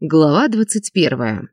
Глава 21.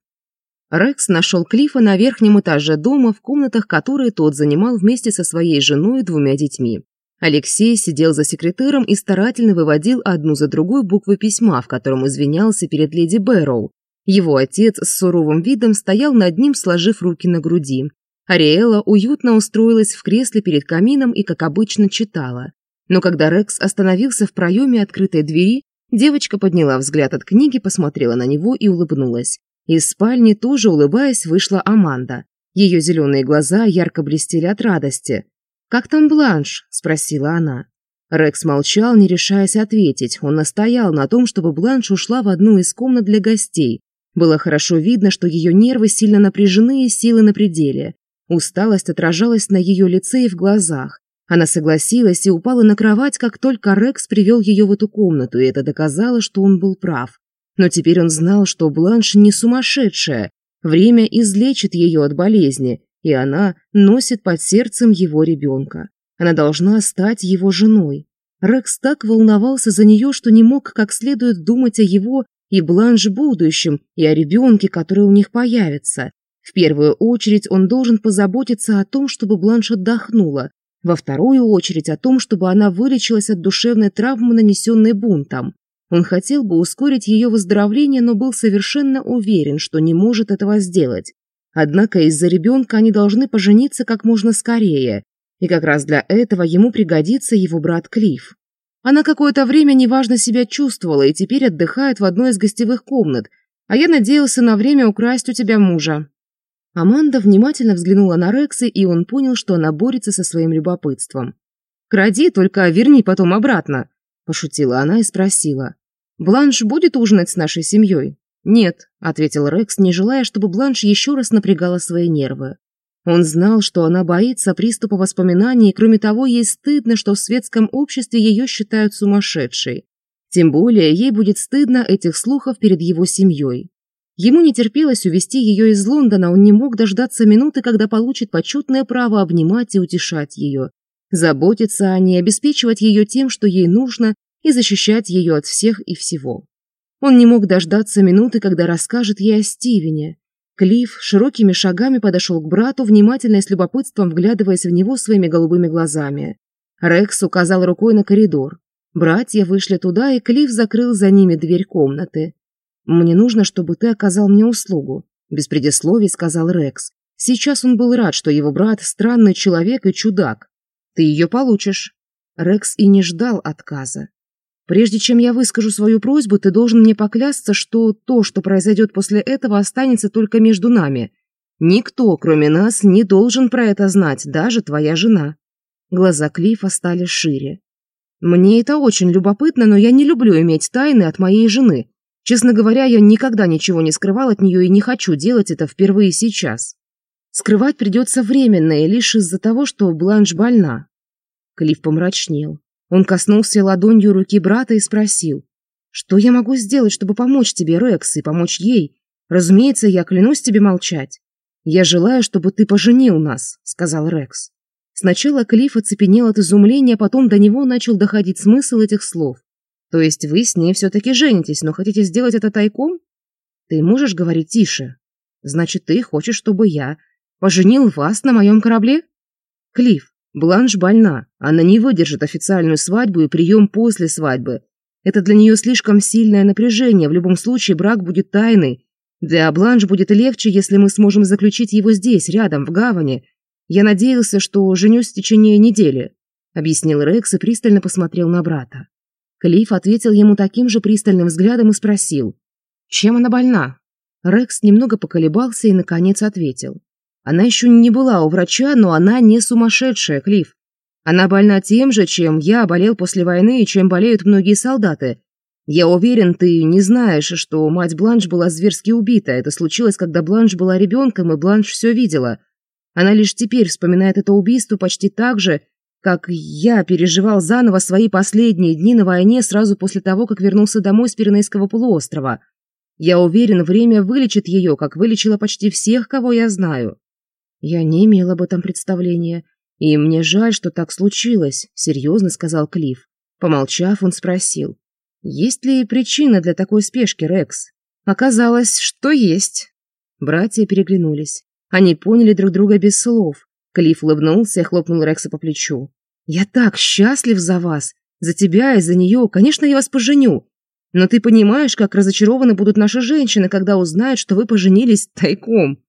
Рекс нашел Клифа на верхнем этаже дома в комнатах, которые тот занимал вместе со своей женой и двумя детьми. Алексей сидел за секретером и старательно выводил одну за другой буквы письма, в котором извинялся перед леди Бэрроу. Его отец с суровым видом стоял над ним, сложив руки на груди. Ариэла уютно устроилась в кресле перед камином и, как обычно, читала. Но когда Рекс остановился в проеме открытой двери, Девочка подняла взгляд от книги, посмотрела на него и улыбнулась. Из спальни, тоже улыбаясь, вышла Аманда. Ее зеленые глаза ярко блестели от радости. «Как там Бланш?» – спросила она. Рекс молчал, не решаясь ответить. Он настоял на том, чтобы Бланш ушла в одну из комнат для гостей. Было хорошо видно, что ее нервы сильно напряжены и силы на пределе. Усталость отражалась на ее лице и в глазах. Она согласилась и упала на кровать, как только Рекс привел ее в эту комнату, и это доказало, что он был прав. Но теперь он знал, что Бланш не сумасшедшая. Время излечит ее от болезни, и она носит под сердцем его ребенка. Она должна стать его женой. Рекс так волновался за нее, что не мог как следует думать о его и Бланш будущем, и о ребенке, который у них появится. В первую очередь он должен позаботиться о том, чтобы Бланш отдохнула, во вторую очередь о том, чтобы она вылечилась от душевной травмы, нанесенной бунтом. Он хотел бы ускорить ее выздоровление, но был совершенно уверен, что не может этого сделать. Однако из-за ребенка они должны пожениться как можно скорее, и как раз для этого ему пригодится его брат Клифф. Она какое-то время неважно себя чувствовала и теперь отдыхает в одной из гостевых комнат, а я надеялся на время украсть у тебя мужа. Аманда внимательно взглянула на Рекса, и он понял, что она борется со своим любопытством. «Кради, только верни потом обратно», – пошутила она и спросила. «Бланш будет ужинать с нашей семьей?» «Нет», – ответил Рекс, не желая, чтобы Бланш еще раз напрягала свои нервы. Он знал, что она боится приступа воспоминаний, и кроме того, ей стыдно, что в светском обществе ее считают сумасшедшей. Тем более, ей будет стыдно этих слухов перед его семьей. Ему не терпелось увести ее из Лондона, он не мог дождаться минуты, когда получит почетное право обнимать и утешать ее, заботиться о ней, обеспечивать ее тем, что ей нужно, и защищать ее от всех и всего. Он не мог дождаться минуты, когда расскажет ей о Стивене. Клифф широкими шагами подошел к брату, внимательно и с любопытством вглядываясь в него своими голубыми глазами. Рекс указал рукой на коридор. Братья вышли туда, и Клифф закрыл за ними дверь комнаты. Мне нужно, чтобы ты оказал мне услугу», — без предисловий сказал Рекс. Сейчас он был рад, что его брат — странный человек и чудак. «Ты ее получишь». Рекс и не ждал отказа. «Прежде чем я выскажу свою просьбу, ты должен мне поклясться, что то, что произойдет после этого, останется только между нами. Никто, кроме нас, не должен про это знать, даже твоя жена». Глаза Клифа стали шире. «Мне это очень любопытно, но я не люблю иметь тайны от моей жены», Честно говоря, я никогда ничего не скрывал от нее и не хочу делать это впервые сейчас. Скрывать придется временно и лишь из-за того, что Бланш больна. Клифф помрачнел. Он коснулся ладонью руки брата и спросил. «Что я могу сделать, чтобы помочь тебе, Рекс, и помочь ей? Разумеется, я клянусь тебе молчать. Я желаю, чтобы ты поженил нас», — сказал Рекс. Сначала Клифф оцепенел от изумления, потом до него начал доходить смысл этих слов. То есть вы с ней все-таки женитесь, но хотите сделать это тайком? Ты можешь говорить тише. Значит, ты хочешь, чтобы я поженил вас на моем корабле? Клифф, Бланш больна. Она не выдержит официальную свадьбу и прием после свадьбы. Это для нее слишком сильное напряжение. В любом случае брак будет тайный. Для Бланш будет легче, если мы сможем заключить его здесь, рядом, в гавани. Я надеялся, что женюсь в течение недели», — объяснил Рекс и пристально посмотрел на брата. Клифф ответил ему таким же пристальным взглядом и спросил, «Чем она больна?» Рекс немного поколебался и, наконец, ответил. «Она еще не была у врача, но она не сумасшедшая, Клифф. Она больна тем же, чем я болел после войны и чем болеют многие солдаты. Я уверен, ты не знаешь, что мать Бланш была зверски убита. Это случилось, когда Бланш была ребенком, и Бланш все видела. Она лишь теперь вспоминает это убийство почти так же, как я переживал заново свои последние дни на войне сразу после того, как вернулся домой с Пиренейского полуострова. Я уверен, время вылечит ее, как вылечило почти всех, кого я знаю. Я не имел об этом представления. И мне жаль, что так случилось, серьезно сказал Клифф. Помолчав, он спросил. Есть ли причина для такой спешки, Рекс? Оказалось, что есть. Братья переглянулись. Они поняли друг друга без слов. Клифф улыбнулся и хлопнул Рекса по плечу. «Я так счастлив за вас! За тебя и за нее! Конечно, я вас поженю! Но ты понимаешь, как разочарованы будут наши женщины, когда узнают, что вы поженились тайком!»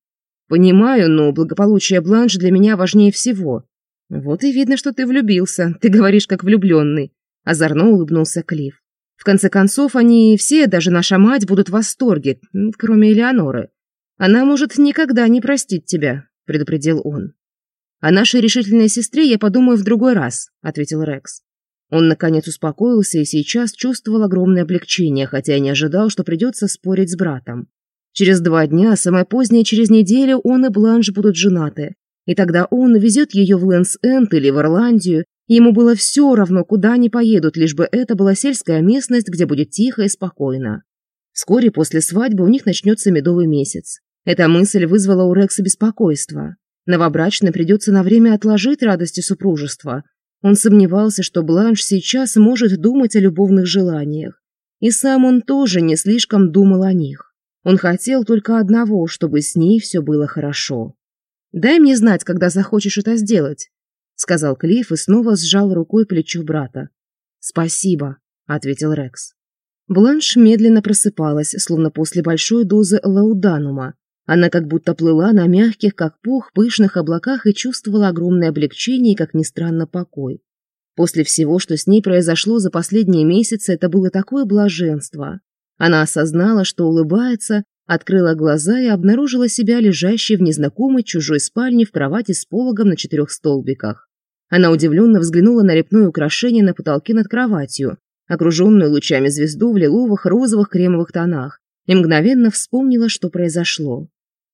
«Понимаю, но благополучие Бланш для меня важнее всего. Вот и видно, что ты влюбился. Ты говоришь, как влюбленный!» Озорно улыбнулся Клифф. «В конце концов, они все, даже наша мать, будут в восторге, кроме Элеоноры. Она может никогда не простить тебя», — предупредил он. А о нашей решительной сестре я подумаю в другой раз ответил рекс. Он наконец успокоился и сейчас чувствовал огромное облегчение хотя и не ожидал что придется спорить с братом. Через два дня самое позднее через неделю он и бланш будут женаты. И тогда он везет ее в лэнс энд или в ирландию ему было все равно куда они поедут лишь бы это была сельская местность где будет тихо и спокойно. Вскоре после свадьбы у них начнется медовый месяц. Эта мысль вызвала у рекса беспокойство. Новобрачно придется на время отложить радости супружества. Он сомневался, что Бланш сейчас может думать о любовных желаниях. И сам он тоже не слишком думал о них. Он хотел только одного, чтобы с ней все было хорошо. «Дай мне знать, когда захочешь это сделать», — сказал Клифф и снова сжал рукой плечо брата. «Спасибо», — ответил Рекс. Бланш медленно просыпалась, словно после большой дозы лауданума, она как будто плыла на мягких, как пух, пышных облаках и чувствовала огромное облегчение и, как ни странно, покой. После всего, что с ней произошло за последние месяцы, это было такое блаженство. Она осознала, что улыбается, открыла глаза и обнаружила себя лежащей в незнакомой чужой спальне в кровати с пологом на четырех столбиках. Она удивленно взглянула на репное украшение на потолке над кроватью, окруженную лучами звезду в лиловых, розовых, кремовых тонах, и мгновенно вспомнила, что произошло.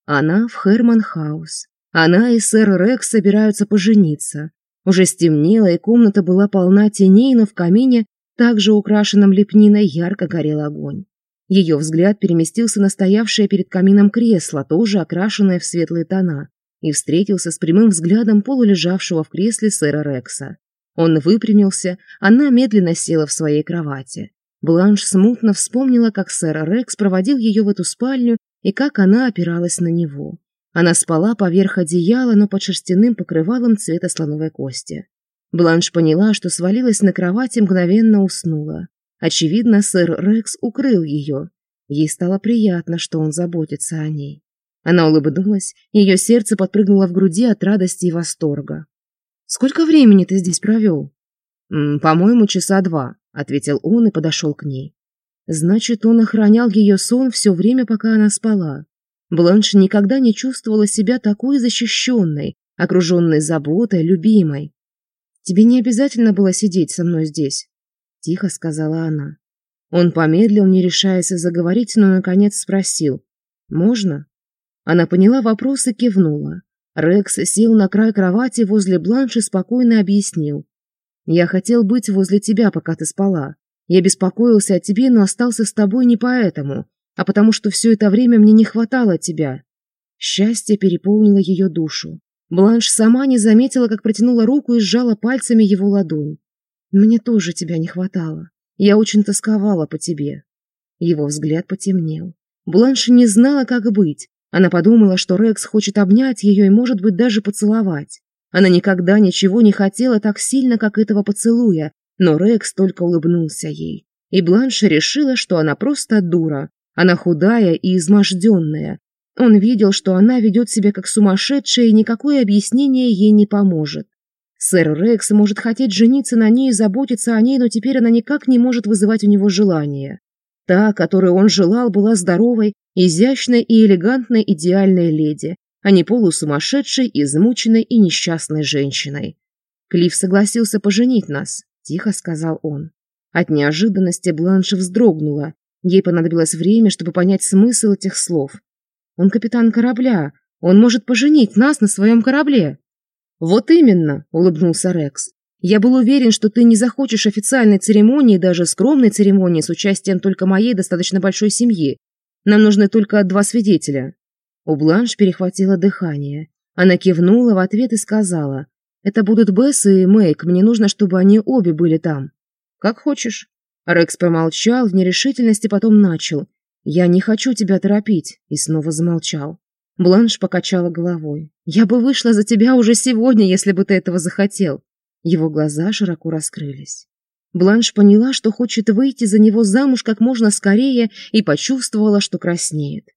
Она в Херманхаус. Она и сэр Рекс собираются пожениться. Уже стемнело, и комната была полна теней, но в камине, также украшенном лепниной, ярко горел огонь. Ее взгляд переместился на стоявшее перед камином кресло, тоже окрашенное в светлые тона, и встретился с прямым взглядом полулежавшего в кресле сэра Рекса. Он выпрямился, она медленно села в своей кровати. Бланш смутно вспомнила, как сэр Рекс проводил ее в эту спальню и как она опиралась на него. Она спала поверх одеяла, но под шерстяным покрывалом цвета слоновой кости. Бланш поняла, что свалилась на кровать и мгновенно уснула. Очевидно, сэр Рекс укрыл ее. Ей стало приятно, что он заботится о ней. Она улыбнулась, ее сердце подпрыгнуло в груди от радости и восторга. «Сколько времени ты здесь провел?» «По-моему, часа два», ответил он и подошел к ней. Значит, он охранял ее сон все время, пока она спала. Бланш никогда не чувствовала себя такой защищенной, окруженной заботой, любимой. «Тебе не обязательно было сидеть со мной здесь», – тихо сказала она. Он помедлил, не решаясь заговорить, но, наконец, спросил. «Можно?» Она поняла вопрос и кивнула. Рекс сел на край кровати возле Бланш и спокойно объяснил. Я хотел быть возле тебя, пока ты спала. Я беспокоился о тебе, но остался с тобой не поэтому, а потому что все это время мне не хватало тебя». Счастье переполнило ее душу. Бланш сама не заметила, как протянула руку и сжала пальцами его ладонь. «Мне тоже тебя не хватало. Я очень тосковала по тебе». Его взгляд потемнел. Бланш не знала, как быть. Она подумала, что Рекс хочет обнять ее и, может быть, даже поцеловать. Она никогда ничего не хотела так сильно, как этого поцелуя, но Рекс только улыбнулся ей. И Бланша решила, что она просто дура. Она худая и изможденная. Он видел, что она ведет себя как сумасшедшая, и никакое объяснение ей не поможет. Сэр Рекс может хотеть жениться на ней и заботиться о ней, но теперь она никак не может вызывать у него желания. Та, которую он желал, была здоровой, изящной и элегантной идеальной леди, а не полусумасшедшей, измученной и несчастной женщиной. Клифф согласился поженить нас, тихо сказал он. От неожиданности Бланш вздрогнула. Ей понадобилось время, чтобы понять смысл этих слов. Он капитан корабля. Он может поженить нас на своем корабле. Вот именно, улыбнулся Рекс. Я был уверен, что ты не захочешь официальной церемонии, даже скромной церемонии с участием только моей достаточно большой семьи. Нам нужны только два свидетеля. У Бланш перехватило дыхание. Она кивнула в ответ и сказала, «Это будут Бесс и Мэйк, мне нужно, чтобы они обе были там». «Как хочешь». Рекс помолчал в нерешительности, потом начал. «Я не хочу тебя торопить», и снова замолчал. Бланш покачала головой. «Я бы вышла за тебя уже сегодня, если бы ты этого захотел». Его глаза широко раскрылись. Бланш поняла, что хочет выйти за него замуж как можно скорее и почувствовала, что краснеет.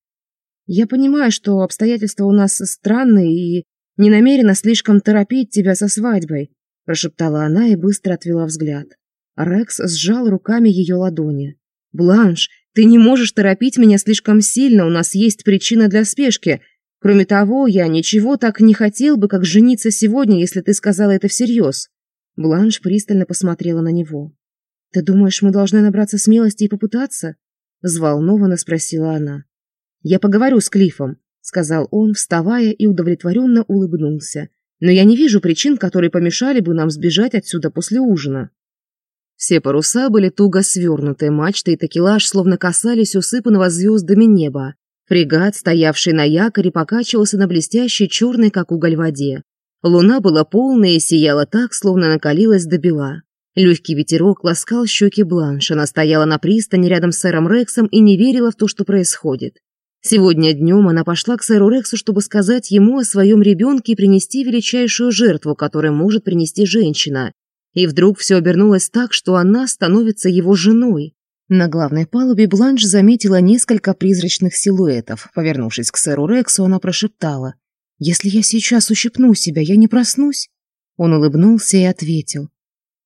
Я понимаю, что обстоятельства у нас странные и не намерена слишком торопить тебя со свадьбой», – прошептала она и быстро отвела взгляд. Рекс сжал руками ее ладони. «Бланш, ты не можешь торопить меня слишком сильно, у нас есть причина для спешки. Кроме того, я ничего так не хотел бы, как жениться сегодня, если ты сказала это всерьез». Бланш пристально посмотрела на него. «Ты думаешь, мы должны набраться смелости и попытаться?» – взволнованно спросила она. Я поговорю с Клифом, сказал он, вставая и удовлетворенно улыбнулся. Но я не вижу причин, которые помешали бы нам сбежать отсюда после ужина. Все паруса были туго свернуты, мачты и такелаж словно касались усыпанного звездами неба. Фрегат, стоявший на якоре, покачивался на блестящей черной, как уголь, воде. Луна была полная и сияла так, словно накалилась до бела. Легкий ветерок ласкал щеки Бланш, она стояла на пристани рядом с сэром Рексом и не верила в то, что происходит. Сегодня днем она пошла к сэру Рексу, чтобы сказать ему о своем ребенке и принести величайшую жертву, которую может принести женщина. И вдруг все обернулось так, что она становится его женой. На главной палубе Бланш заметила несколько призрачных силуэтов. Повернувшись к сэру Рексу, она прошептала. «Если я сейчас ущипну себя, я не проснусь?» Он улыбнулся и ответил.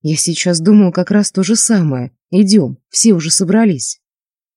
«Я сейчас думал как раз то же самое. Идем, все уже собрались».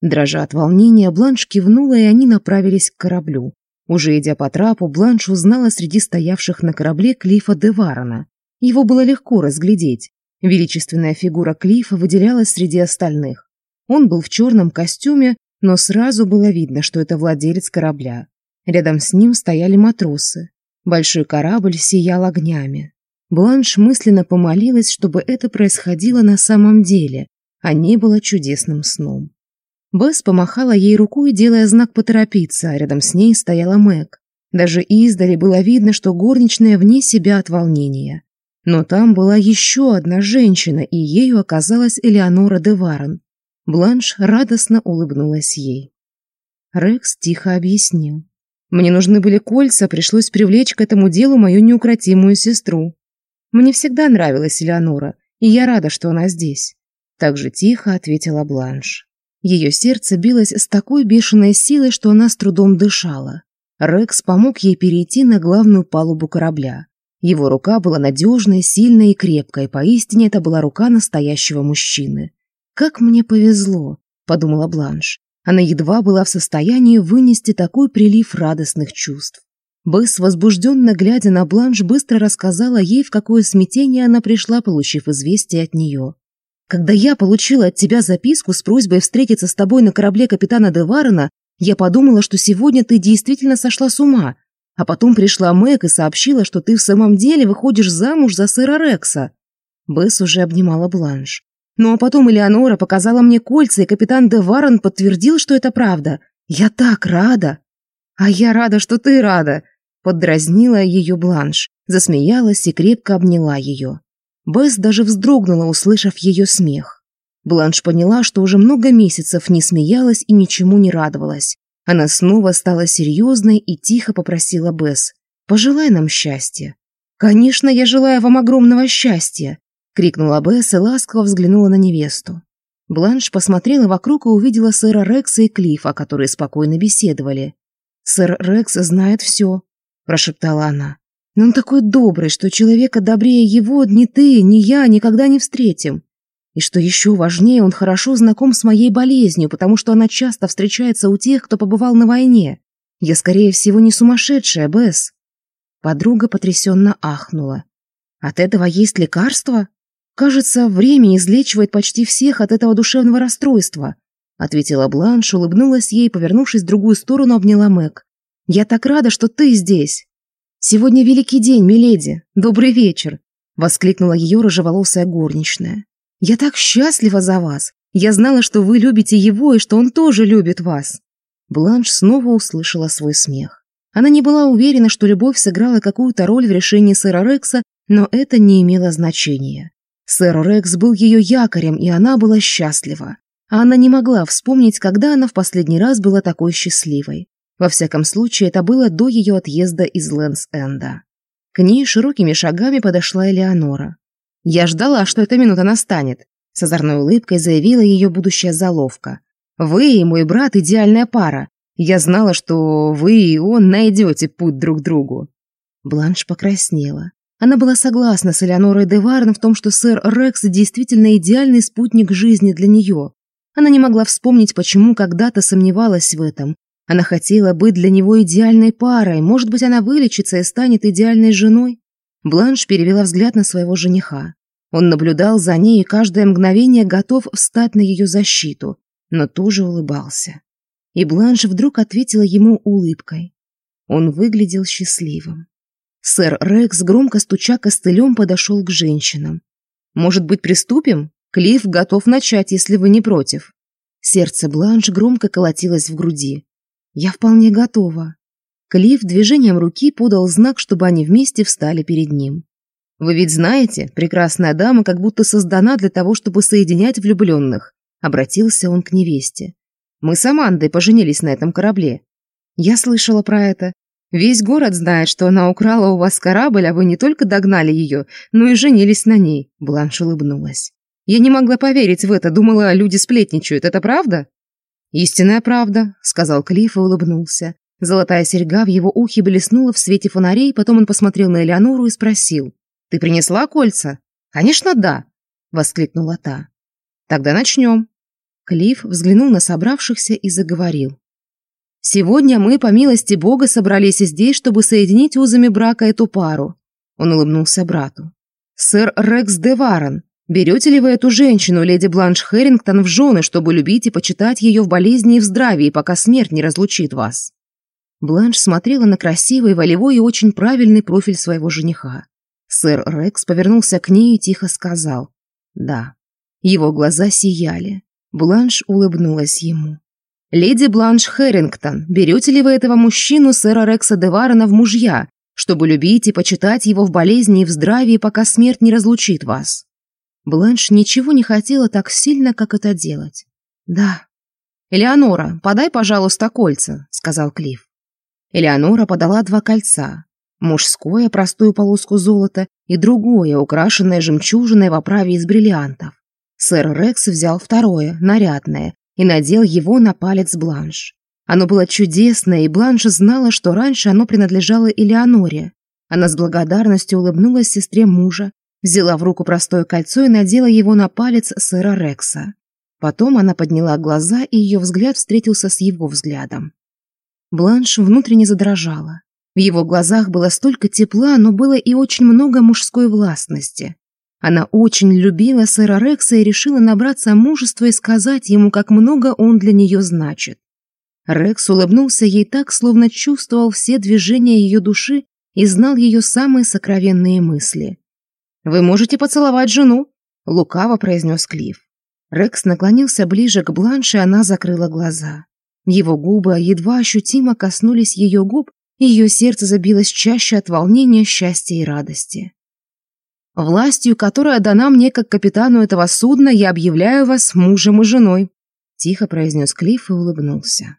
Дрожа от волнения, Бланш кивнула, и они направились к кораблю. Уже идя по трапу, Бланш узнала среди стоявших на корабле Клифа де Варона. Его было легко разглядеть. Величественная фигура Клифа выделялась среди остальных. Он был в черном костюме, но сразу было видно, что это владелец корабля. Рядом с ним стояли матросы. Большой корабль сиял огнями. Бланш мысленно помолилась, чтобы это происходило на самом деле, а не было чудесным сном. Бесс помахала ей рукой, делая знак поторопиться, а рядом с ней стояла Мэг. Даже издали было видно, что горничная вне себя от волнения. Но там была еще одна женщина, и ею оказалась Элеонора де Варен. Бланш радостно улыбнулась ей. Рекс тихо объяснил. «Мне нужны были кольца, пришлось привлечь к этому делу мою неукротимую сестру. Мне всегда нравилась Элеонора, и я рада, что она здесь», — так же тихо ответила Бланш. Ее сердце билось с такой бешеной силой, что она с трудом дышала. Рекс помог ей перейти на главную палубу корабля. Его рука была надежной, сильной и крепкой, поистине это была рука настоящего мужчины. «Как мне повезло», — подумала Бланш. Она едва была в состоянии вынести такой прилив радостных чувств. Бэс, возбужденно глядя на Бланш, быстро рассказала ей, в какое смятение она пришла, получив известие от нее. Когда я получила от тебя записку с просьбой встретиться с тобой на корабле капитана Деварена, я подумала, что сегодня ты действительно сошла с ума. А потом пришла Мэг и сообщила, что ты в самом деле выходишь замуж за сыра Рекса. Бесс уже обнимала Бланш. Ну а потом Элеонора показала мне кольца, и капитан Деварен подтвердил, что это правда. Я так рада. А я рада, что ты рада. Поддразнила ее Бланш, засмеялась и крепко обняла ее. Бесс даже вздрогнула, услышав ее смех. Бланш поняла, что уже много месяцев не смеялась и ничему не радовалась. Она снова стала серьезной и тихо попросила Бесс. «Пожелай нам счастья». «Конечно, я желаю вам огромного счастья!» — крикнула Бесс и ласково взглянула на невесту. Бланш посмотрела вокруг и увидела сэра Рекса и Клифа, которые спокойно беседовали. «Сэр Рекс знает все», – прошептала она. Но он такой добрый, что человека добрее его ни ты, ни я никогда не встретим. И что еще важнее, он хорошо знаком с моей болезнью, потому что она часто встречается у тех, кто побывал на войне. Я, скорее всего, не сумасшедшая, Бесс. Подруга потрясенно ахнула. От этого есть лекарство? Кажется, время излечивает почти всех от этого душевного расстройства, ответила Бланш, улыбнулась ей, повернувшись в другую сторону, обняла Мэг. Я так рада, что ты здесь сегодня великий день миледи. Добрый вечер. Воскликнула ее рыжеволосая горничная. Я так счастлива за вас. Я знала что вы любите его и что он тоже любит вас. Бланш снова услышала свой смех. Она не была уверена что любовь сыграла какую то роль в решении сэра рекса но это не имело значения. Сэр рекс был ее якорем и она была счастлива. А она не могла вспомнить когда она в последний раз была такой счастливой. Во всяком случае, это было до ее отъезда из Лэнс-Энда. К ней широкими шагами подошла Элеонора. «Я ждала, что эта минута настанет», — с озорной улыбкой заявила ее будущая заловка. «Вы и мой брат — идеальная пара. Я знала, что вы и он найдете путь друг к другу». Бланш покраснела. Она была согласна с Элеонорой Деварн в том, что сэр Рекс действительно идеальный спутник жизни для нее. Она не могла вспомнить, почему когда-то сомневалась в этом, она хотела быть для него идеальной парой. Может быть, она вылечится и станет идеальной женой? Бланш перевела взгляд на своего жениха. Он наблюдал за ней и каждое мгновение готов встать на ее защиту, но тоже улыбался. И Бланш вдруг ответила ему улыбкой. Он выглядел счастливым. Сэр Рекс, громко стуча костылем, подошел к женщинам. «Может быть, приступим? Клифф готов начать, если вы не против». Сердце Бланш громко колотилось в груди. Я вполне готова. Клифф движением руки подал знак, чтобы они вместе встали перед ним. «Вы ведь знаете, прекрасная дама как будто создана для того, чтобы соединять влюбленных», — обратился он к невесте. «Мы с Амандой поженились на этом корабле. Я слышала про это. Весь город знает, что она украла у вас корабль, а вы не только догнали ее, но и женились на ней», — Бланш улыбнулась. «Я не могла поверить в это, думала, люди сплетничают. Это правда?» «Истинная правда», — сказал Клифф и улыбнулся. Золотая серьга в его ухе блеснула в свете фонарей, потом он посмотрел на Элеонору и спросил. «Ты принесла кольца?» «Конечно, да», — воскликнула та. «Тогда начнем». Клифф взглянул на собравшихся и заговорил. «Сегодня мы, по милости Бога, собрались здесь, чтобы соединить узами брака эту пару», — он улыбнулся брату. «Сэр Рекс де Варен, Берете ли вы эту женщину, леди Бланш Херингтон, в жены, чтобы любить и почитать ее в болезни и в здравии, пока смерть не разлучит вас?» Бланш смотрела на красивый, волевой и очень правильный профиль своего жениха. Сэр Рекс повернулся к ней и тихо сказал «Да». Его глаза сияли. Бланш улыбнулась ему. «Леди Бланш Херингтон, берете ли вы этого мужчину, сэра Рекса Деварена, в мужья, чтобы любить и почитать его в болезни и в здравии, пока смерть не разлучит вас?» Бланш ничего не хотела так сильно, как это делать. «Да». «Элеонора, подай, пожалуйста, кольца», — сказал Клифф. Элеонора подала два кольца. Мужское, простую полоску золота, и другое, украшенное жемчужиной в оправе из бриллиантов. Сэр Рекс взял второе, нарядное, и надел его на палец Бланш. Оно было чудесное, и Бланш знала, что раньше оно принадлежало Элеоноре. Она с благодарностью улыбнулась сестре мужа, Взяла в руку простое кольцо и надела его на палец сэра Рекса. Потом она подняла глаза, и ее взгляд встретился с его взглядом. Бланш внутренне задрожала. В его глазах было столько тепла, но было и очень много мужской властности. Она очень любила сэра Рекса и решила набраться мужества и сказать ему, как много он для нее значит. Рекс улыбнулся ей так, словно чувствовал все движения ее души и знал ее самые сокровенные мысли. «Вы можете поцеловать жену», — лукаво произнес Клифф. Рекс наклонился ближе к Бланше, она закрыла глаза. Его губы едва ощутимо коснулись ее губ, и ее сердце забилось чаще от волнения, счастья и радости. «Властью, которая дана мне как капитану этого судна, я объявляю вас мужем и женой», — тихо произнес Клифф и улыбнулся.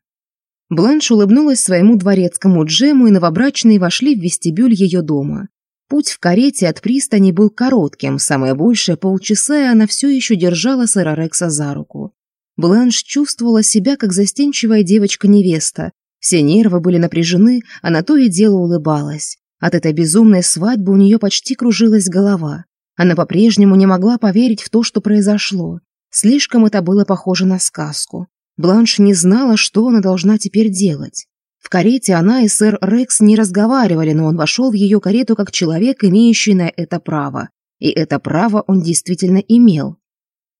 Бланш улыбнулась своему дворецкому Джему, и новобрачные вошли в вестибюль ее дома. Путь в карете от пристани был коротким, самое большее полчаса, и она все еще держала сэра Рекса за руку. Бланш чувствовала себя, как застенчивая девочка-невеста. Все нервы были напряжены, она то и дело улыбалась. От этой безумной свадьбы у нее почти кружилась голова. Она по-прежнему не могла поверить в то, что произошло. Слишком это было похоже на сказку. Бланш не знала, что она должна теперь делать. В карете она и сэр Рекс не разговаривали, но он вошел в ее карету как человек, имеющий на это право. И это право он действительно имел.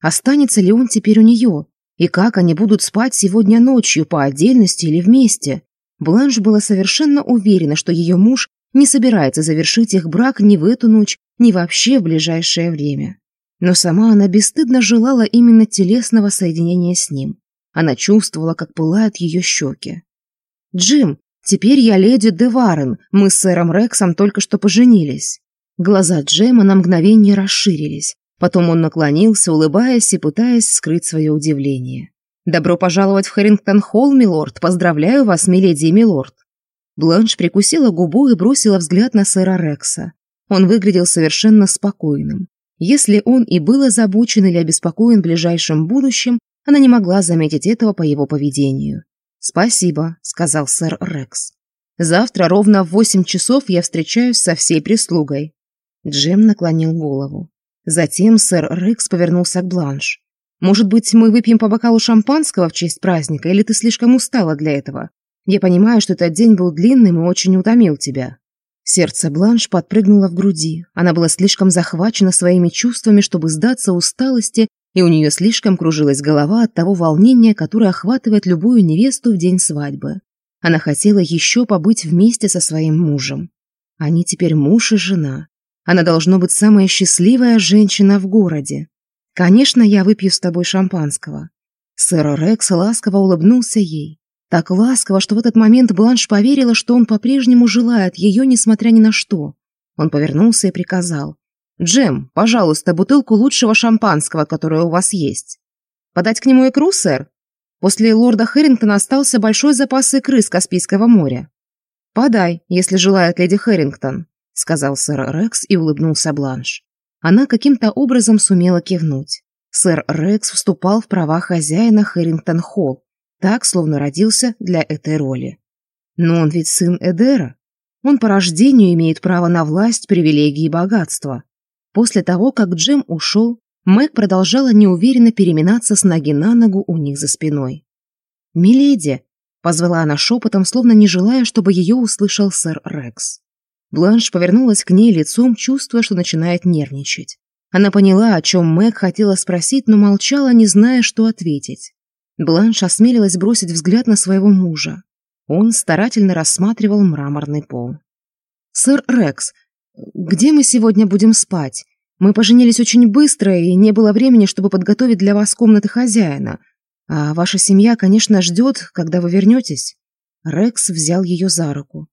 Останется ли он теперь у нее? И как они будут спать сегодня ночью, по отдельности или вместе? Бланш была совершенно уверена, что ее муж не собирается завершить их брак ни в эту ночь, ни вообще в ближайшее время. Но сама она бесстыдно желала именно телесного соединения с ним. Она чувствовала, как пылают ее щеки. Джим, теперь я леди Деварен, мы с сэром Рексом только что поженились». Глаза Джема на мгновение расширились. Потом он наклонился, улыбаясь и пытаясь скрыть свое удивление. «Добро пожаловать в Харингтон Холл, милорд! Поздравляю вас, миледи и милорд!» Бланш прикусила губу и бросила взгляд на сэра Рекса. Он выглядел совершенно спокойным. Если он и был озабочен или обеспокоен ближайшим будущим, она не могла заметить этого по его поведению спасибо сказал сэр рекс. Завтра ровно в восемь часов я встречаюсь со всей прислугой. Джем наклонил голову. Затем сэр рекс повернулся к бланш. Может быть мы выпьем по бокалу шампанского в честь праздника или ты слишком устала для этого? Я понимаю что этот день был длинным и очень утомил тебя. Сердце Бланш подпрыгнуло в груди. Она была слишком захвачена своими чувствами, чтобы сдаться усталости и у нее слишком кружилась голова от того волнения, которое охватывает любую невесту в день свадьбы. Она хотела еще побыть вместе со своим мужем. Они теперь муж и жена. Она должна быть самая счастливая женщина в городе. Конечно, я выпью с тобой шампанского. Сэр Рекс ласково улыбнулся ей. Так ласково, что в этот момент Бланш поверила, что он по-прежнему желает ее, несмотря ни на что. Он повернулся и приказал. «Джем, пожалуйста, бутылку лучшего шампанского, которое у вас есть. Подать к нему икру, сэр?» После лорда Хэрингтона остался большой запас икры с Каспийского моря. «Подай, если желает леди Хэрингтон», — сказал сэр Рекс и улыбнулся Бланш. Она каким-то образом сумела кивнуть. Сэр Рекс вступал в права хозяина Хэрингтон-Холл, так, словно родился для этой роли. Но он ведь сын Эдера. Он по рождению имеет право на власть, привилегии и богатство. После того, как Джим ушел, Мэг продолжала неуверенно переминаться с ноги на ногу у них за спиной. «Миледи!» — позвала она шепотом, словно не желая, чтобы ее услышал сэр Рекс. Бланш повернулась к ней лицом, чувствуя, что начинает нервничать. Она поняла, о чем Мэг хотела спросить, но молчала, не зная, что ответить. Бланш осмелилась бросить взгляд на своего мужа. Он старательно рассматривал мраморный пол. «Сэр Рекс, где мы сегодня будем спать? Мы поженились очень быстро и не было времени чтобы подготовить для вас комнаты хозяина. А ваша семья конечно ждет когда вы вернетесь. Рекс взял ее за руку.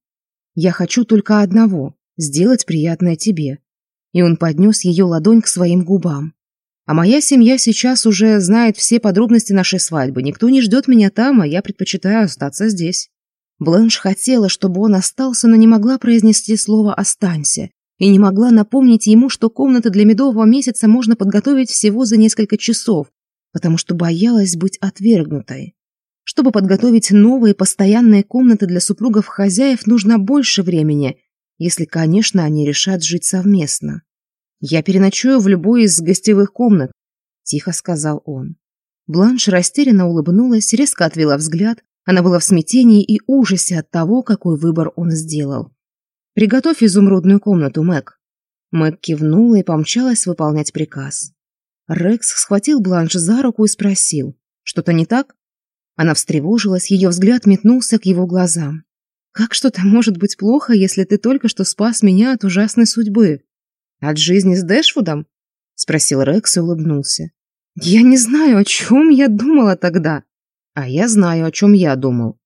Я хочу только одного сделать приятное тебе. И он поднес ее ладонь к своим губам. А моя семья сейчас уже знает все подробности нашей свадьбы. Никто не ждет меня там а я предпочитаю остаться здесь. Бланш хотела, чтобы он остался, но не могла произнести слово «останься» и не могла напомнить ему, что комнаты для медового месяца можно подготовить всего за несколько часов, потому что боялась быть отвергнутой. Чтобы подготовить новые постоянные комнаты для супругов-хозяев, нужно больше времени, если, конечно, они решат жить совместно. «Я переночую в любой из гостевых комнат», – тихо сказал он. Бланш растерянно улыбнулась, резко отвела взгляд, она была в смятении и ужасе от того, какой выбор он сделал. «Приготовь изумрудную комнату, Мэг». Мэг кивнула и помчалась выполнять приказ. Рекс схватил Бланш за руку и спросил, «Что-то не так?» Она встревожилась, ее взгляд метнулся к его глазам. «Как что-то может быть плохо, если ты только что спас меня от ужасной судьбы?» «От жизни с Дэшвудом?» — спросил Рекс и улыбнулся. «Я не знаю, о чем я думала тогда а я знаю о чем я думал.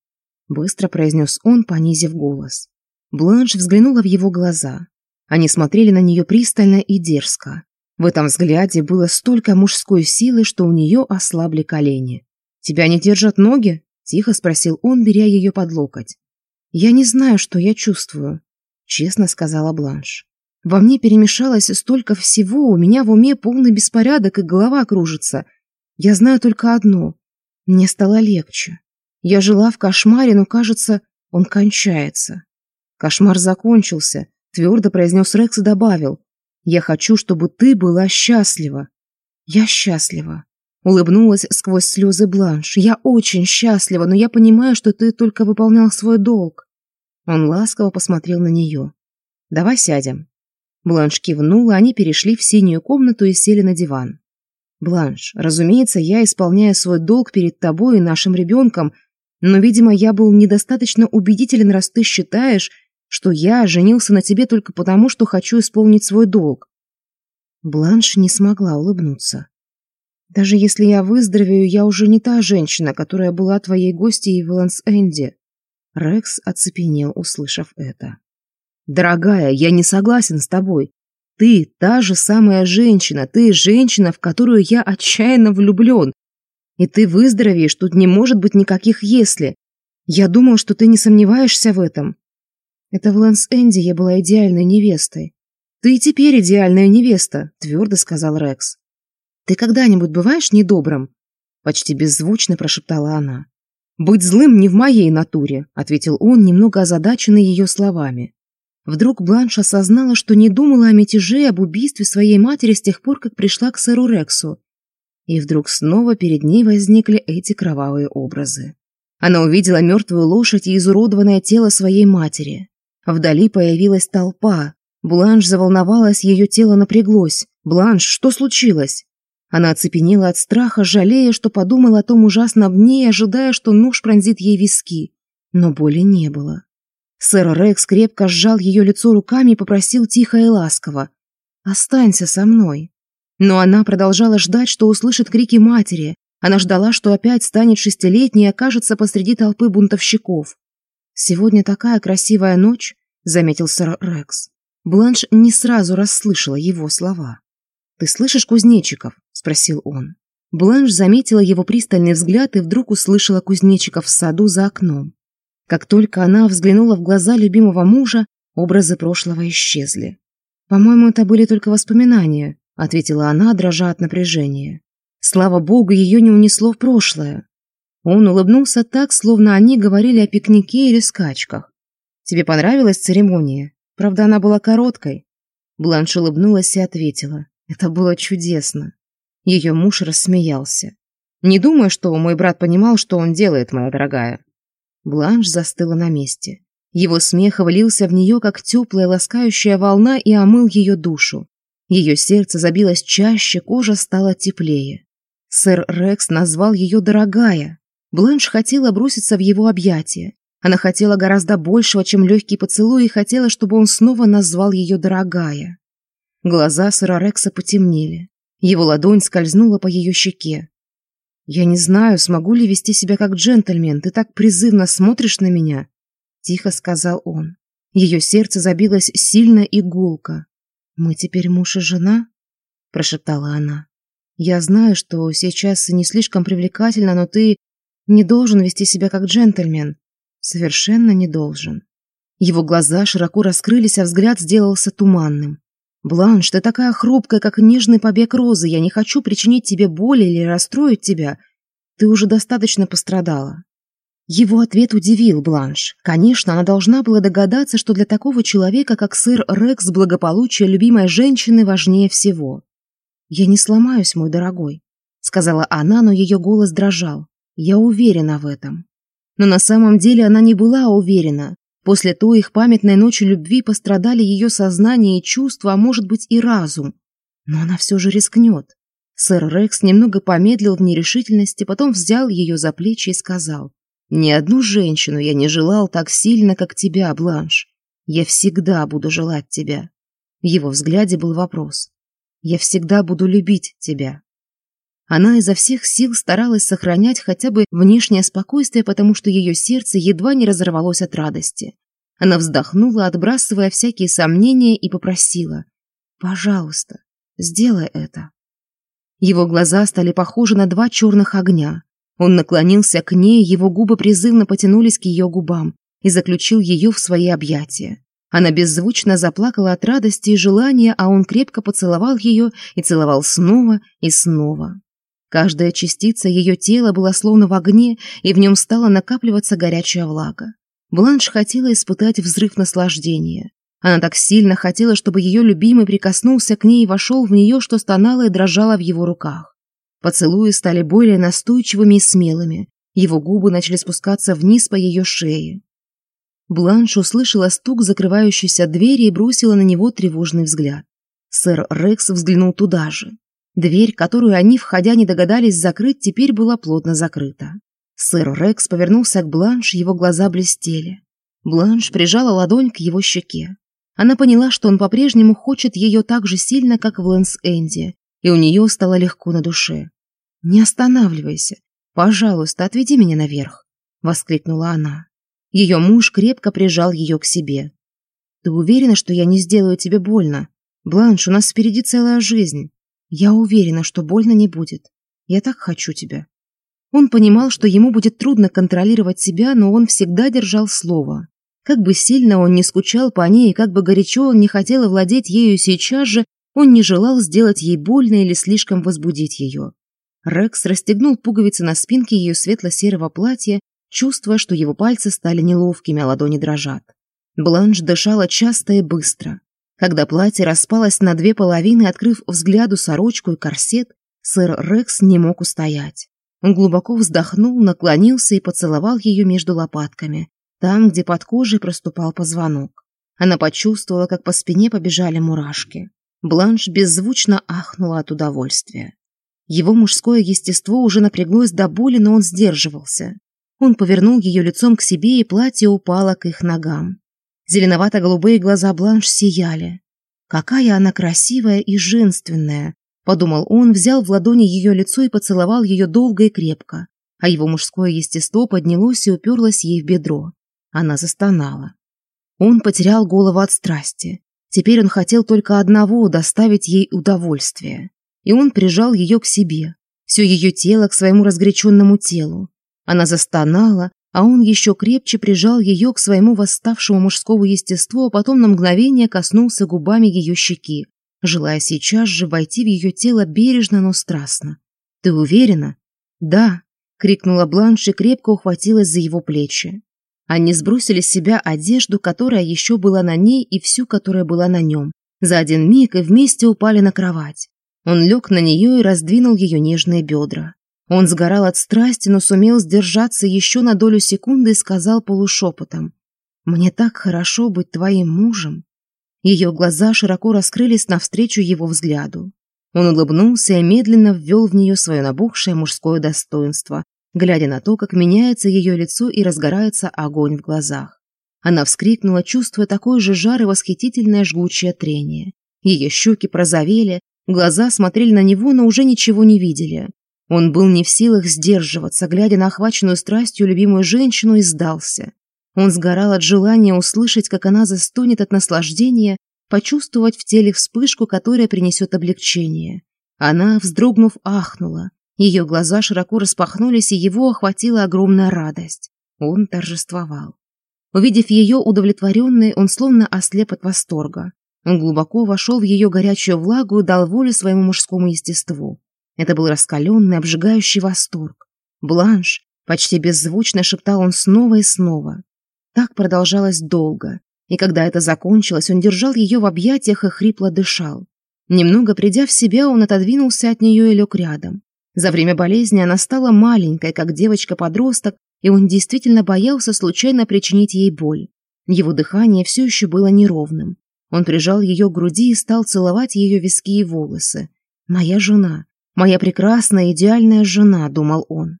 Быстро произнес он понизив голос. Бланш взглянула в его глаза. Они смотрели на нее пристально и дерзко. В этом взгляде было столько мужской силы что у нее ослабли колени. Тебя не держат ноги тихо спросил он беря ее под локоть. Я не знаю что я чувствую честно сказала бланш. Во мне перемешалось столько всего у меня в уме полный беспорядок и голова кружится. Я знаю только одно. Мне стало легче. Я жила в кошмаре, но, кажется, он кончается. Кошмар закончился, твердо произнес Рекс и добавил. Я хочу, чтобы ты была счастлива. Я счастлива. Улыбнулась сквозь слезы Бланш. Я очень счастлива, но я понимаю, что ты только выполнял свой долг. Он ласково посмотрел на нее. Давай сядем. Бланш кивнула, они перешли в синюю комнату и сели на диван. Бланш, разумеется, я исполняю свой долг перед тобой и нашим ребенком, но, видимо, я был недостаточно убедителен, раз ты считаешь, что я женился на тебе только потому, что хочу исполнить свой долг. Бланш не смогла улыбнуться. Даже если я выздоровею, я уже не та женщина, которая была твоей гостьей в Ланс-Энди. Рекс оцепенел, услышав это. Дорогая, я не согласен с тобой. Ты та же самая женщина, ты женщина, в которую я отчаянно влюблен. И ты выздоровеешь, тут не может быть никаких «если». Я думал, что ты не сомневаешься в этом. Это в Лэнс-Энди я была идеальной невестой. Ты и теперь идеальная невеста, твердо сказал Рекс. Ты когда-нибудь бываешь недобрым? Почти беззвучно прошептала она. «Быть злым не в моей натуре», — ответил он, немного озадаченный ее словами. Вдруг Бланш осознала, что не думала о мятеже и об убийстве своей матери с тех пор, как пришла к сэру Рексу. И вдруг снова перед ней возникли эти кровавые образы. Она увидела мертвую лошадь и изуродованное тело своей матери. Вдали появилась толпа. Бланш заволновалась, ее тело напряглось. «Бланш, что случилось?» Она оцепенела от страха, жалея, что подумала о том ужасном дне и ожидая, что нож пронзит ей виски. Но боли не было. Сэр Рекс крепко сжал ее лицо руками и попросил тихо и ласково «Останься со мной». Но она продолжала ждать, что услышит крики матери. Она ждала, что опять станет шестилетней и окажется посреди толпы бунтовщиков. «Сегодня такая красивая ночь», — заметил сэр Рекс. Бланш не сразу расслышала его слова. «Ты слышишь кузнечиков?» — спросил он. Бланш заметила его пристальный взгляд и вдруг услышала кузнечиков в саду за окном. Как только она взглянула в глаза любимого мужа, образы прошлого исчезли. «По-моему, это были только воспоминания», — ответила она, дрожа от напряжения. Слава богу, ее не унесло в прошлое. Он улыбнулся так, словно они говорили о пикнике или скачках. «Тебе понравилась церемония? Правда, она была короткой». Бланш улыбнулась и ответила. «Это было чудесно». Ее муж рассмеялся. «Не думаю, что мой брат понимал, что он делает, моя дорогая. Бланш застыла на месте. Его смех валился в нее, как теплая ласкающая волна, и омыл ее душу. Ее сердце забилось чаще, кожа стала теплее. Сэр Рекс назвал ее «дорогая». Бланш хотела броситься в его объятия. Она хотела гораздо большего, чем легкий поцелуй, и хотела, чтобы он снова назвал ее «дорогая». Глаза сэра Рекса потемнели. Его ладонь скользнула по ее щеке я не знаю смогу ли вести себя как джентльмен. Ты так призывно смотришь на меня тихо сказал он. Ее сердце забилось сильно и гулко. Мы теперь муж и жена прошептала она. Я знаю что сейчас не слишком привлекательно но ты не должен вести себя как джентльмен. Совершенно не должен его глаза широко раскрылись а взгляд сделался туманным. Бланш, ты такая хрупкая, как нежный побег розы. Я не хочу причинить тебе боли или расстроить тебя. Ты уже достаточно пострадала. Его ответ удивил Бланш. Конечно, она должна была догадаться, что для такого человека, как сэр Рекс, благополучие любимой женщины важнее всего. «Я не сломаюсь, мой дорогой», — сказала она, но ее голос дрожал. «Я уверена в этом». Но на самом деле она не была уверена. После той их памятной ночи любви пострадали ее сознание и чувства, а может быть и разум. Но она все же рискнет. Сэр Рекс немного помедлил в нерешительности, потом взял ее за плечи и сказал. «Ни одну женщину я не желал так сильно, как тебя, Бланш. Я всегда буду желать тебя». В его взгляде был вопрос. «Я всегда буду любить тебя». Она изо всех сил старалась сохранять хотя бы внешнее спокойствие, потому что ее сердце едва не разорвалось от радости. Она вздохнула, отбрасывая всякие сомнения, и попросила. «Пожалуйста, сделай это». Его глаза стали похожи на два черных огня. Он наклонился к ней, его губы призывно потянулись к ее губам и заключил ее в свои объятия. Она беззвучно заплакала от радости и желания, а он крепко поцеловал ее и целовал снова и снова. Каждая частица ее тела была словно в огне, и в нем стала накапливаться горячая влага. Бланш хотела испытать взрыв наслаждения. Она так сильно хотела, чтобы ее любимый прикоснулся к ней и вошел в нее, что стонала и дрожала в его руках. Поцелуи стали более настойчивыми и смелыми. Его губы начали спускаться вниз по ее шее. Бланш услышала стук закрывающейся двери и бросила на него тревожный взгляд. Сэр Рекс взглянул туда же. Дверь, которую они, входя, не догадались закрыть, теперь была плотно закрыта. Сэр Рекс повернулся к Бланш, его глаза блестели. Бланш прижала ладонь к его щеке. Она поняла, что он по-прежнему хочет ее так же сильно, как в Лэнс-Энди, и у нее стало легко на душе. «Не останавливайся. Пожалуйста, отведи меня наверх», — воскликнула она. Ее муж крепко прижал ее к себе. «Ты уверена, что я не сделаю тебе больно? Бланш, у нас впереди целая жизнь. Я уверена, что больно не будет. Я так хочу тебя. Он понимал, что ему будет трудно контролировать себя, но он всегда держал слово. Как бы сильно он не скучал по ней, как бы горячо он не хотел овладеть ею сейчас же, он не желал сделать ей больно или слишком возбудить ее. Рекс расстегнул пуговицы на спинке ее светло-серого платья, чувствуя, что его пальцы стали неловкими, а ладони дрожат. Бланш дышала часто и быстро. Когда платье распалось на две половины, открыв взгляду сорочку и корсет, сэр Рекс не мог устоять. Он глубоко вздохнул, наклонился и поцеловал ее между лопатками, там, где под кожей проступал позвонок. Она почувствовала, как по спине побежали мурашки. Бланш беззвучно ахнула от удовольствия. Его мужское естество уже напряглось до боли, но он сдерживался. Он повернул ее лицом к себе, и платье упало к их ногам. Зеленовато-голубые глаза Бланш сияли. Какая она красивая и женственная, подумал он, взял в ладони ее лицо и поцеловал ее долго и крепко, а его мужское естество поднялось и уперлось ей в бедро. Она застонала. Он потерял голову от страсти. Теперь он хотел только одного – доставить ей удовольствие. И он прижал ее к себе, все ее тело к своему разгоряченному телу. Она застонала, а он еще крепче прижал ее к своему восставшему мужскому естеству, а потом на мгновение коснулся губами ее щеки, желая сейчас же войти в ее тело бережно, но страстно. «Ты уверена?» «Да», — крикнула Бланш и крепко ухватилась за его плечи. Они сбросили с себя одежду, которая еще была на ней, и всю, которая была на нем. За один миг и вместе упали на кровать. Он лег на нее и раздвинул ее нежные бедра. Он сгорал от страсти, но сумел сдержаться еще на долю секунды и сказал полушепотом. «Мне так хорошо быть твоим мужем». Ее глаза широко раскрылись навстречу его взгляду. Он улыбнулся и медленно ввел в нее свое набухшее мужское достоинство, глядя на то, как меняется ее лицо и разгорается огонь в глазах. Она вскрикнула, чувствуя такой же жар и восхитительное жгучее трение. Ее щеки прозовели, глаза смотрели на него, но уже ничего не видели. Он был не в силах сдерживаться, глядя на охваченную страстью любимую женщину, и сдался. Он сгорал от желания услышать, как она застонет от наслаждения, почувствовать в теле вспышку, которая принесет облегчение. Она, вздрогнув, ахнула. Ее глаза широко распахнулись, и его охватила огромная радость. Он торжествовал. Увидев ее удовлетворенной, он словно ослеп от восторга. Он глубоко вошел в ее горячую влагу и дал волю своему мужскому естеству. Это был раскаленный, обжигающий восторг. Бланш, почти беззвучно шептал он снова и снова. Так продолжалось долго, и когда это закончилось, он держал ее в объятиях и хрипло дышал. Немного придя в себя, он отодвинулся от нее и лег рядом. За время болезни она стала маленькой, как девочка-подросток, и он действительно боялся случайно причинить ей боль. Его дыхание все еще было неровным. Он прижал ее к груди и стал целовать ее виски и волосы. «Моя жена», «Моя прекрасная идеальная жена», — думал он.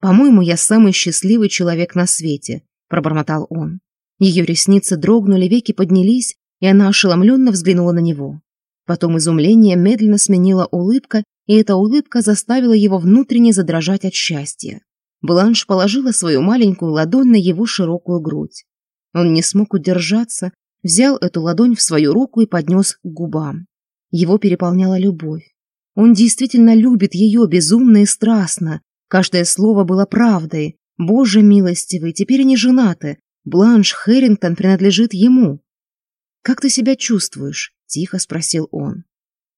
«По-моему, я самый счастливый человек на свете», — пробормотал он. Ее ресницы дрогнули, веки поднялись, и она ошеломленно взглянула на него. Потом изумление медленно сменила улыбка, и эта улыбка заставила его внутренне задрожать от счастья. Бланш положила свою маленькую ладонь на его широкую грудь. Он не смог удержаться, взял эту ладонь в свою руку и поднес к губам. Его переполняла любовь. Он действительно любит ее безумно и страстно. Каждое слово было правдой. Боже милостивый, теперь они женаты. Бланш Хэрингтон принадлежит ему. «Как ты себя чувствуешь?» – тихо спросил он.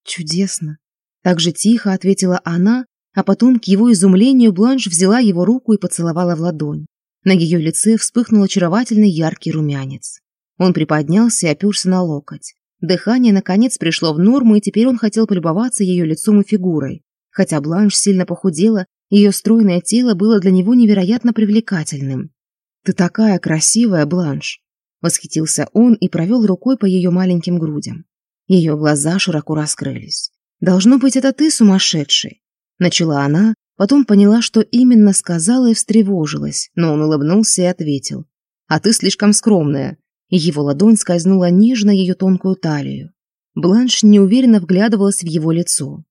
«Чудесно». Так же тихо ответила она, а потом к его изумлению Бланш взяла его руку и поцеловала в ладонь. На ее лице вспыхнул очаровательный яркий румянец. Он приподнялся и оперся на локоть. Дыхание, наконец, пришло в норму, и теперь он хотел полюбоваться ее лицом и фигурой. Хотя Бланш сильно похудела, ее стройное тело было для него невероятно привлекательным. «Ты такая красивая, Бланш!» Восхитился он и провел рукой по ее маленьким грудям. Ее глаза широко раскрылись. «Должно быть, это ты сумасшедший!» Начала она, потом поняла, что именно сказала и встревожилась, но он улыбнулся и ответил. «А ты слишком скромная. Его ладонь скользнула нежно ее тонкую талию. Бланш неуверенно вглядывалась в его лицо.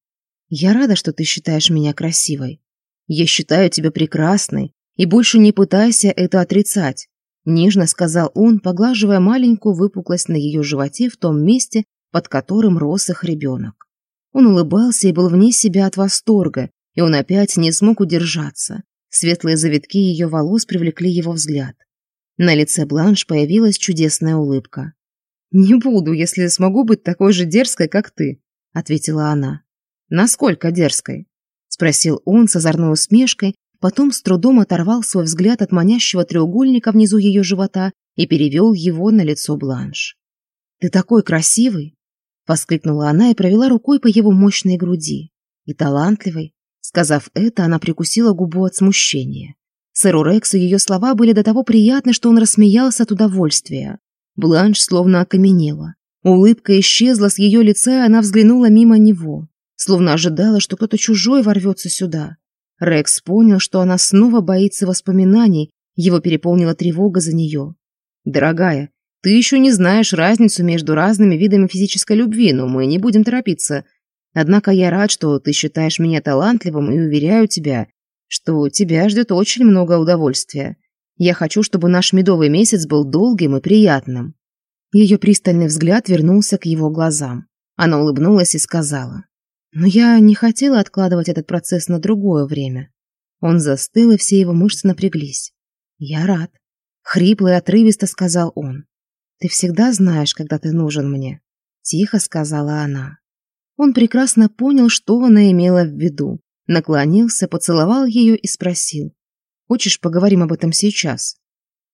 «Я рада, что ты считаешь меня красивой. Я считаю тебя прекрасной, и больше не пытайся это отрицать», нежно сказал он, поглаживая маленькую выпуклость на ее животе в том месте, под которым рос их ребенок. Он улыбался и был вне себя от восторга, и он опять не смог удержаться. Светлые завитки ее волос привлекли его взгляд. На лице Бланш появилась чудесная улыбка. «Не буду, если смогу быть такой же дерзкой, как ты», — ответила она. «Насколько дерзкой?» — спросил он с озорной усмешкой, потом с трудом оторвал свой взгляд от манящего треугольника внизу ее живота и перевел его на лицо Бланш. «Ты такой красивый!» — воскликнула она и провела рукой по его мощной груди. «И талантливый!» — сказав это, она прикусила губу от смущения. Сэру Рексу ее слова были до того приятны, что он рассмеялся от удовольствия. Бланш словно окаменела. Улыбка исчезла с ее лица, и она взглянула мимо него, словно ожидала, что кто-то чужой ворвется сюда. Рекс понял, что она снова боится воспоминаний, его переполнила тревога за нее. «Дорогая, ты еще не знаешь разницу между разными видами физической любви, но мы не будем торопиться. Однако я рад, что ты считаешь меня талантливым и уверяю тебя, что тебя ждет очень много удовольствия. Я хочу, чтобы наш медовый месяц был долгим и приятным». Ее пристальный взгляд вернулся к его глазам. Она улыбнулась и сказала. «Но я не хотела откладывать этот процесс на другое время». Он застыл, и все его мышцы напряглись. «Я рад», — хрипло и отрывисто сказал он. «Ты всегда знаешь, когда ты нужен мне», — тихо сказала она. Он прекрасно понял, что она имела в виду, наклонился, поцеловал ее и спросил. «Хочешь, поговорим об этом сейчас?»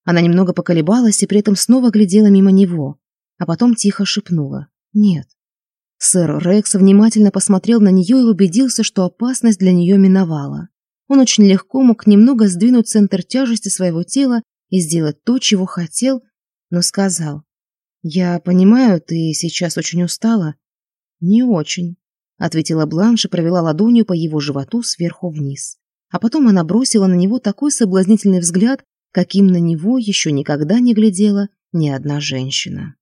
Она немного поколебалась и при этом снова глядела мимо него, а потом тихо шепнула. «Нет». Сэр Рекс внимательно посмотрел на нее и убедился, что опасность для нее миновала. Он очень легко мог немного сдвинуть центр тяжести своего тела и сделать то, чего хотел, но сказал. «Я понимаю, ты сейчас очень устала». «Не очень», ответила Бланш и провела ладонью по его животу сверху вниз. А потом она бросила на него такой соблазнительный взгляд, каким на него еще никогда не глядела ни одна женщина.